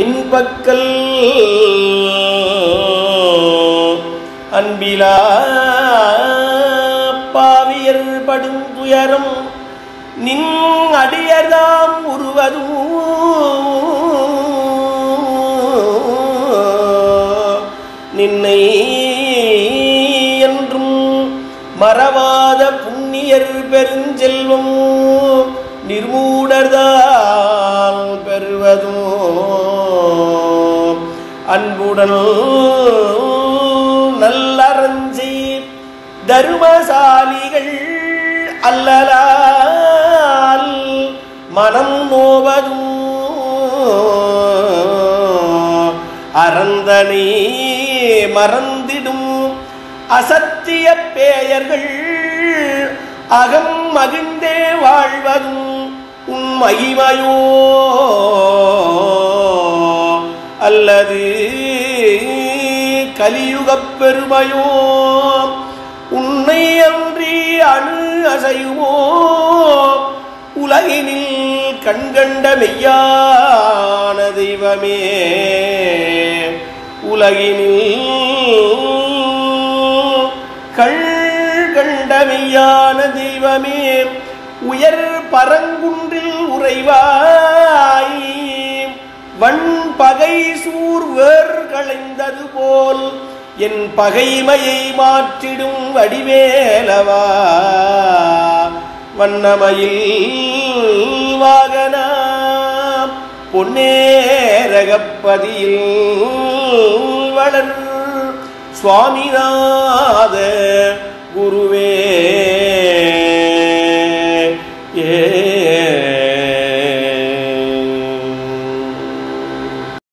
நின்பக்கல் அன்பிலா பாவியர் படும் துயரம் நின் அடியர்தாம் உருவதும் நின்னை என்றும் மறவாத புண்ணியர் பெருஞ்செல்வம் நிர்மூ அன்புடன் நல்லறஞ்சி தர்மசாலிகள் அல்லலால் மனம் நோவதும் அறந்தனை மறந்திடும் அசத்திய பேயர்கள் அகம் மகிழ்ந்தே வாழ்வதும் உன் மகிமையோ அல்லது கலியுகப் பெருமையோ உன்னை அன்றி அணு அசையுமோ உலகினில் கண்கண்ட மெய்யான தெய்வமே உலகினில் கள் கண்ட மெய்யான தெய்வமே உயர் பரங்குன்றில் உறைவாய் வன் சூர் சூர்வர் களைந்தது போல் என் பகைமையை மாற்றிடும் வடிவேலவா. வண்ணமயில் வாகனா பொன்னேரகப்பதியில் வளர் சுவாமிநாத குருவே.